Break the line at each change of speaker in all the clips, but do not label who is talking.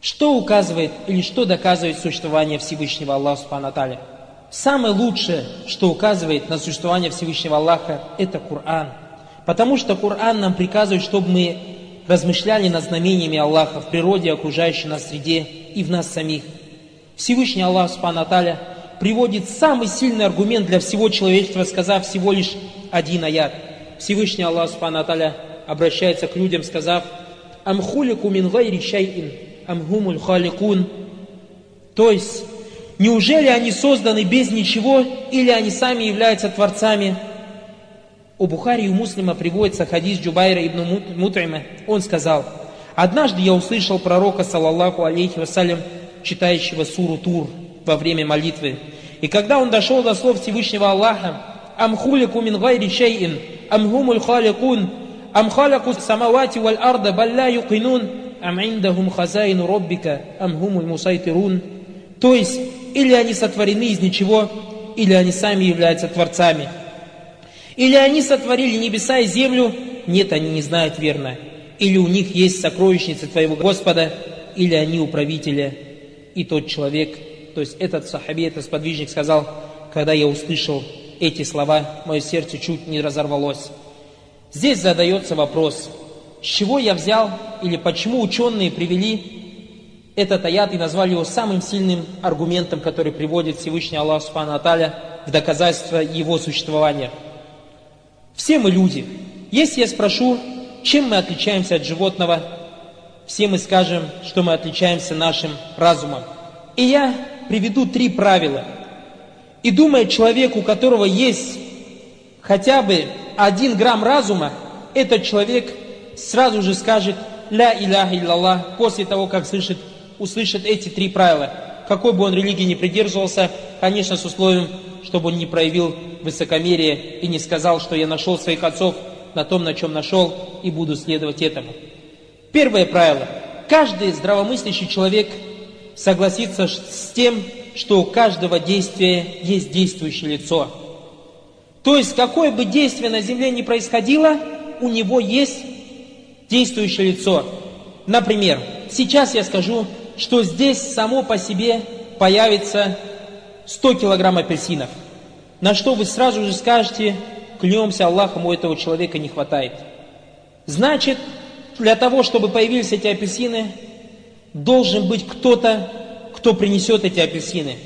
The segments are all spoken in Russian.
Что указывает или что доказывает существование Всевышнего Аллаха Субхану? Самое лучшее, что указывает на существование Всевышнего Аллаха, это Коран. Потому что Коран нам приказывает, чтобы мы размышляли над знамениями Аллаха в природе, окружающей нас среде и в нас самих. Всевышний Аллах Субхану приводит самый сильный аргумент для всего человечества, сказав всего лишь один аят. Всевышний Аллах Субхану обращается к людям, сказав «Амхулику мин гайри амхумуль халикун». То есть, неужели они созданы без ничего, или они сами являются творцами? У Бухари и у Муслима приводится хадис Джубайра ибн Мутрима. Он сказал, «Однажды я услышал пророка, саллаллаху алейхи вассалям, читающего суру Тур во время молитвы. И когда он дошел до слов Всевышнего Аллаха, «Амхулику мин гайри шейин, амхумуль халикун, ам халаку самавати валь арда, балля юкинун, ам индахум хазаину роббика, амхумуль мусайтирун». То есть, или они сотворены из ничего, или они сами являются творцами. Или они сотворили небеса и землю, нет, они не знают верно. Или у них есть сокровищница твоего Господа, или они управители и тот человек, то есть этот сахаби, этот сподвижник сказал, когда я услышал эти слова, мое сердце чуть не разорвалось. Здесь задается вопрос, с чего я взял или почему ученые привели этот аят и назвали его самым сильным аргументом, который приводит Всевышний Аллах Субхану Аталя в доказательство его существования. Все мы люди. Если я спрошу, чем мы отличаемся от животного, все мы скажем, что мы отличаемся нашим разумом. И я приведу три правила. И думает человек, у которого есть хотя бы один грамм разума, этот человек сразу же скажет «Ля иляха иллаллах» после того, как слышит, услышит эти три правила. Какой бы он религии не придерживался, конечно, с условием, чтобы он не проявил высокомерие и не сказал, что я нашел своих отцов на том, на чем нашел, и буду следовать этому. Первое правило. Каждый здравомыслящий человек согласится с тем, что у каждого действия есть действующее лицо. То есть, какое бы действие на земле ни происходило, у него есть действующее лицо. Например, сейчас я скажу, что здесь само по себе появится 100 килограмм апельсинов. На что вы сразу же скажете, клянемся Аллахом, у этого человека не хватает. Значит, для того, чтобы появились эти апельсины, должен быть кто-то, кто принесет эти апельсины.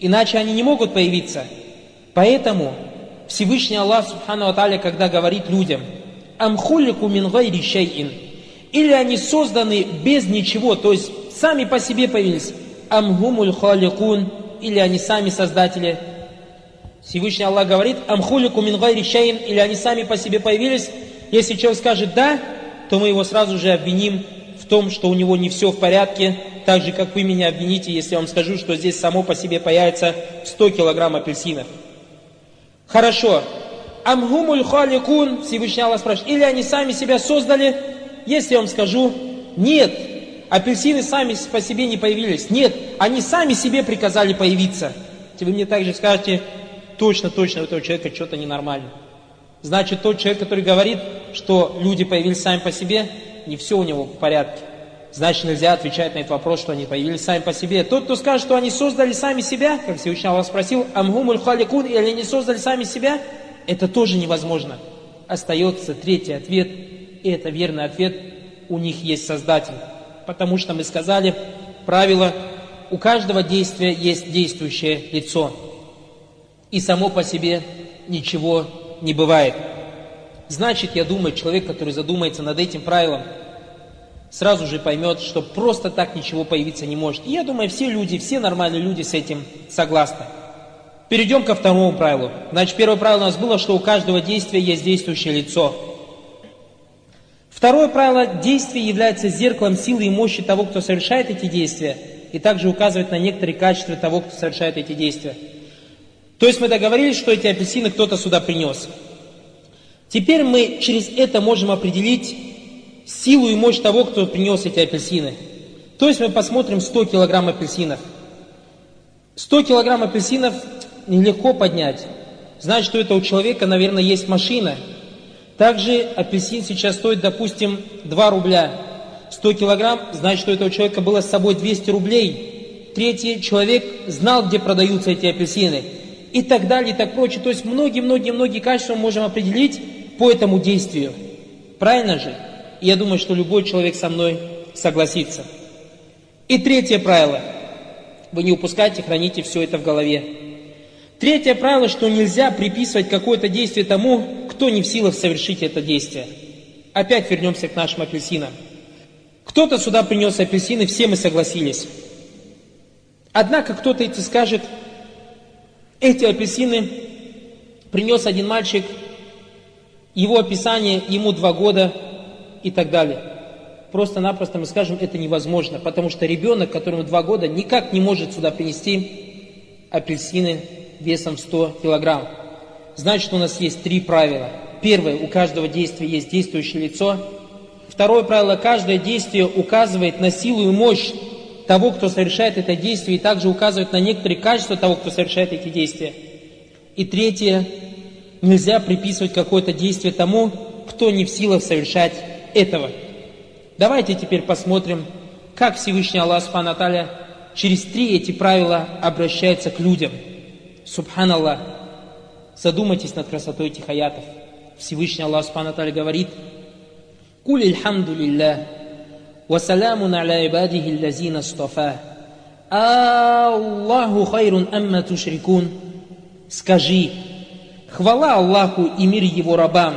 Иначе они не могут появиться. Поэтому Всевышний Аллах Субхану Аталя, когда говорит людям, «Амхулику мин гайри шейин», или они созданы без ничего, то есть сами по себе появились, «Амхумуль халикун», или они сами создатели. Всевышний Аллах говорит, «Амхулику мин гайри шейин», или они сами по себе появились. Если человек скажет «да», то мы его сразу же обвиним в том, что у него не все в порядке, так же, как вы меня обвините, если я вам скажу, что здесь само по себе появится 100 килограмм апельсинов. Хорошо. Амгумуль халикун, Всевышний Аллах спрашивает, или они сами себя создали? Если я вам скажу, нет, апельсины сами по себе не появились. Нет, они сами себе приказали появиться. Вы мне также скажете, точно, точно, у этого человека что-то ненормально. Значит, тот человек, который говорит, что люди появились сами по себе, не все у него в порядке. Значит, нельзя отвечать на этот вопрос, что они появились сами по себе. Тот, кто скажет, что они создали сами себя, как Всевышний Аллах спросил, амгумуль халикун, или они создали сами себя, это тоже невозможно. Остается третий ответ, и это верный ответ, у них есть Создатель. Потому что мы сказали, правило, у каждого действия есть действующее лицо. И само по себе ничего не бывает. Значит, я думаю, человек, который задумается над этим правилом, сразу же поймет, что просто так ничего появиться не может. И я думаю, все люди, все нормальные люди с этим согласны. Перейдем ко второму правилу. Значит, первое правило у нас было, что у каждого действия есть действующее лицо. Второе правило – действие является зеркалом силы и мощи того, кто совершает эти действия, и также указывает на некоторые качества того, кто совершает эти действия. То есть мы договорились, что эти апельсины кто-то сюда принес. Теперь мы через это можем определить силу и мощь того, кто принес эти апельсины. То есть мы посмотрим 100 килограмм апельсинов. 100 килограмм апельсинов нелегко поднять. Значит, что это у человека, наверное, есть машина. Также апельсин сейчас стоит, допустим, 2 рубля. 100 килограмм, значит, что у этого человека было с собой 200 рублей. Третий человек знал, где продаются эти апельсины. И так далее, и так прочее. То есть многие-многие-многие качества мы можем определить по этому действию. Правильно же? Я думаю, что любой человек со мной согласится. И третье правило. Вы не упускайте, храните все это в голове. Третье правило, что нельзя приписывать какое-то действие тому, кто не в силах совершить это действие. Опять вернемся к нашим апельсинам. Кто-то сюда принес апельсины, все мы согласились. Однако кто-то эти скажет, эти апельсины принес один мальчик, его описание, ему два года и так далее. Просто-напросто мы скажем, это невозможно, потому что ребенок, которому два года, никак не может сюда принести апельсины весом 100 килограмм. Значит, у нас есть три правила. Первое, у каждого действия есть действующее лицо. Второе правило, каждое действие указывает на силу и мощь того, кто совершает это действие, и также указывает на некоторые качества того, кто совершает эти действия. И третье, нельзя приписывать какое-то действие тому, кто не в силах совершать этого. Давайте теперь посмотрим, как Всевышний Аллах Субхану через три эти правила обращается к людям. Субханаллах. Задумайтесь над красотой этих аятов. Всевышний Аллах Субхану говорит, «Куль ильхамду лиллах, وسلام على عباده الذين اصطفاه Аллаху хайрун амма тушрикун. Скажи, хвала Аллаху и мир Его рабам,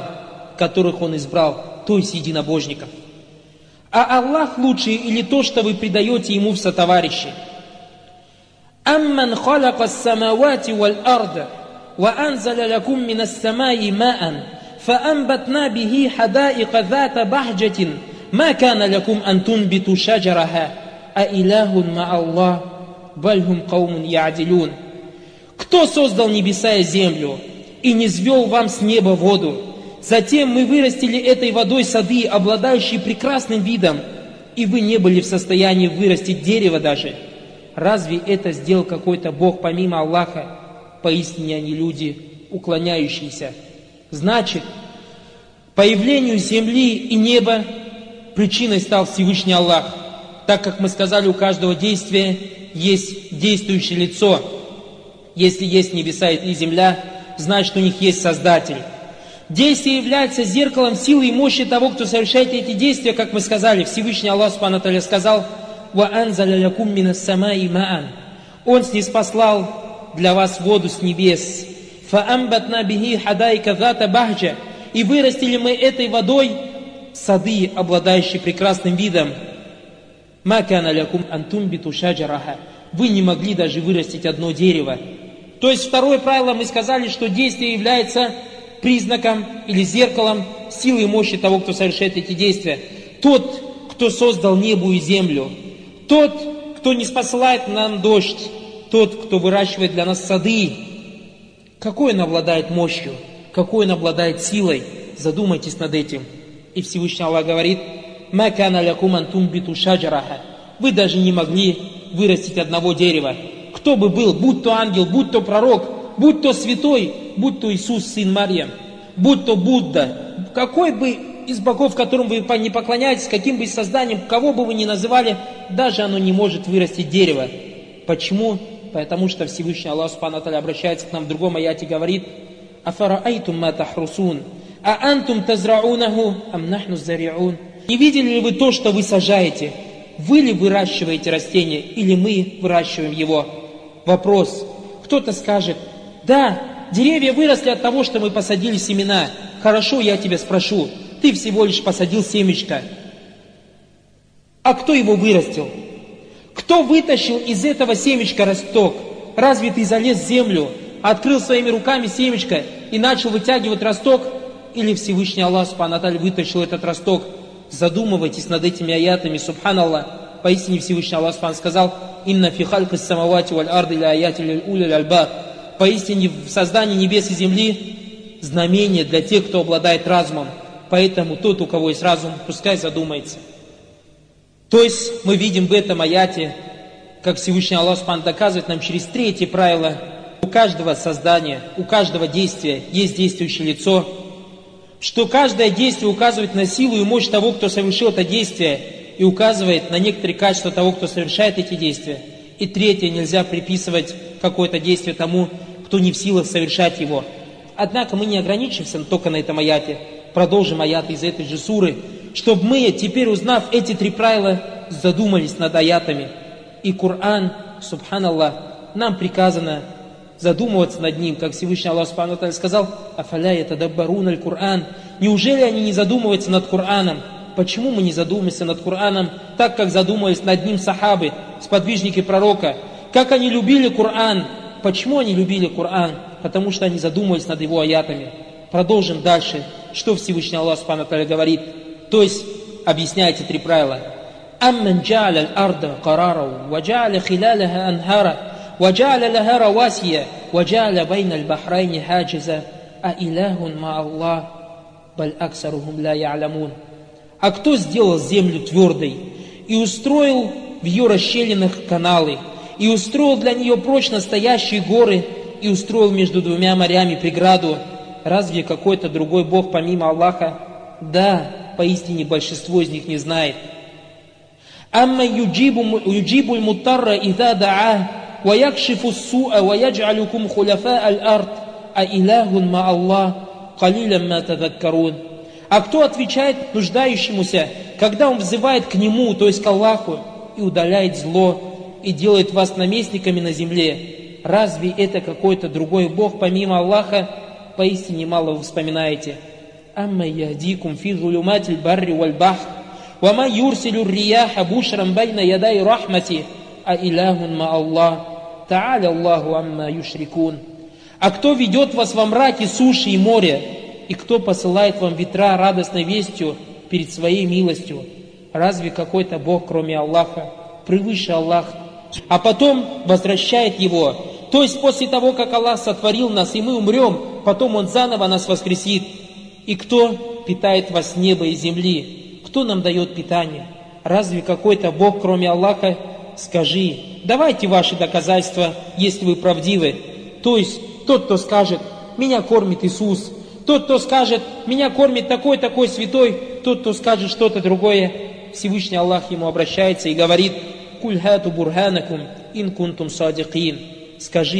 которых Он избрал, то есть единобожников. А Аллах лучше или то, что вы предаете Ему в сотоварищи? أمن خلق السماوات والأرض وأنزل لكم من السماء ماء فأنبتنا به حدائق ذات بهجة ما كان لكم أن تنبتوا شجرها أإله مع الله بل هم قوم يعدلون Кто создал небеса и землю и не звел вам с неба воду? Затем мы вырастили этой водой сады, обладающие прекрасным видом, и вы не были в состоянии вырастить дерево даже. Разве это сделал какой-то Бог помимо Аллаха? Поистине они люди, уклоняющиеся. Значит, появлению земли и неба причиной стал Всевышний Аллах. Так как мы сказали, у каждого действия есть действующее лицо. Если есть небеса и земля, значит у них есть Создатель. Действие является зеркалом силы и мощи того, кто совершает эти действия, как мы сказали. Всевышний Аллах Субхану сказал, «Ваанзаля лякум минас самаи маан». Он снеспослал для вас воду с небес. «Фаамбатна бихи хадайка зата бахджа». И вырастили мы этой водой сады, обладающие прекрасным видом. Макана лякум антумбиту шаджараха. Вы не могли даже вырастить одно дерево. То есть второе правило мы сказали, что действие является признаком или зеркалом силы и мощи того, кто совершает эти действия. Тот, кто создал небо и землю, тот, кто не спасает нам дождь, тот, кто выращивает для нас сады, какой он обладает мощью, какой он обладает силой, задумайтесь над этим. И Всевышний Аллах говорит, «Макана лякуман тумбиту шаджараха». Вы даже не могли вырастить одного дерева. Кто бы был, будь то ангел, будь то пророк, будь то святой, будь то Иисус, сын Марьям, будь то Будда, какой бы из богов, которым вы не поклоняетесь, каким бы созданием, кого бы вы ни называли, даже оно не может вырастить дерево. Почему? Потому что Всевышний Аллах Субхану обращается к нам в другом аяте и говорит, «Афараайтум ма тахрусун, а антум тазраунаху, ам нахну зариун». Не видели ли вы то, что вы сажаете? Вы ли выращиваете растение, или мы выращиваем его? Вопрос. Кто-то скажет, да, деревья выросли от того, что мы посадили семена. Хорошо, я тебя спрошу, ты всего лишь посадил семечко. А кто его вырастил? Кто вытащил из этого семечка росток? Разве ты залез в землю, открыл своими руками семечко и начал вытягивать росток? Или Всевышний Аллах Субхану вытащил этот росток? Задумывайтесь над этими аятами, Субханаллах. Поистине Всевышний Аллах Субхану сказал, «Инна фи халка самавати валь арды ля аяти улил альба». Поистине в создании небес и земли знамение для тех, кто обладает разумом. Поэтому тот, у кого есть разум, пускай задумается. То есть мы видим в этом аяте, как Всевышний Аллах Субхану доказывает нам через третье правило, у каждого создания, у каждого действия есть действующее лицо, что каждое действие указывает на силу и мощь того, кто совершил это действие, и указывает на некоторые качества того, кто совершает эти действия. И третье, нельзя приписывать какое-то действие тому, кто не в силах совершать его. Однако мы не ограничимся только на этом аяте. Продолжим аяты из этой же суры, чтобы мы, теперь узнав эти три правила, задумались над аятами. И Коран, субханаллах, нам приказано задумываться над ним, как Всевышний Аллах Субхану сказал, «Афаля это даббарун аль Кур'ан». Неужели они не задумываются над Кораном? Почему мы не задумаемся над Кораном так, как задумывались над ним сахабы, сподвижники пророка? Как они любили Коран? Почему они любили Коран? Потому что они задумывались над его аятами Продолжим дальше. Что Всевышний Аллах Субхану говорит? То есть, объясняйте три правила. أمن جعل الأرض قرارا وجعل خلالها أنهارا وجعل لها رواسي وجعل بين البحرين حاجزا أإله مع الله بل أكثرهم لا يعلمون А кто сделал землю твердой и устроил в ее расщелинах каналы, и устроил для нее прочно стоящие горы, и устроил между двумя морями преграду, Разве какой-то другой Бог помимо Аллаха? Да, поистине большинство из них не знает. Амма юджибу мутарра ида даа, ва якшифу суа, ва яджалюкум хуляфа аль-ард, а иляхун ма Аллах, калилям ма тадаккарун. А кто отвечает нуждающемуся, когда он взывает к нему, то есть к Аллаху, и удаляет зло, и делает вас наместниками на земле? Разве это какой-то другой Бог помимо Аллаха, поистине мало вы вспоминаете. «Амма ядикум фи зулюматиль барри валь бахр, вама юрсилю рияха бушрам байна ядай рахмати, а иляхун ма Аллах, тааля Аллаху амма юшрикун». А кто ведет вас во мраке суши и моря, и кто посылает вам ветра радостной вестью перед своей милостью? Разве какой-то Бог, кроме Аллаха, превыше Аллаха? А потом возвращает его. То есть после того, как Аллах сотворил нас, и мы умрем, потом Он заново нас воскресит. И кто питает вас с неба и земли? Кто нам дает питание? Разве какой-то Бог, кроме Аллаха? Скажи, давайте ваши доказательства, если вы правдивы. То есть тот, кто скажет, меня кормит Иисус, тот, кто скажет, меня кормит такой-такой святой, тот, кто скажет что-то другое, Всевышний Аллах ему обращается и говорит, «Кульхату бурханакум ин садикин». Скажи,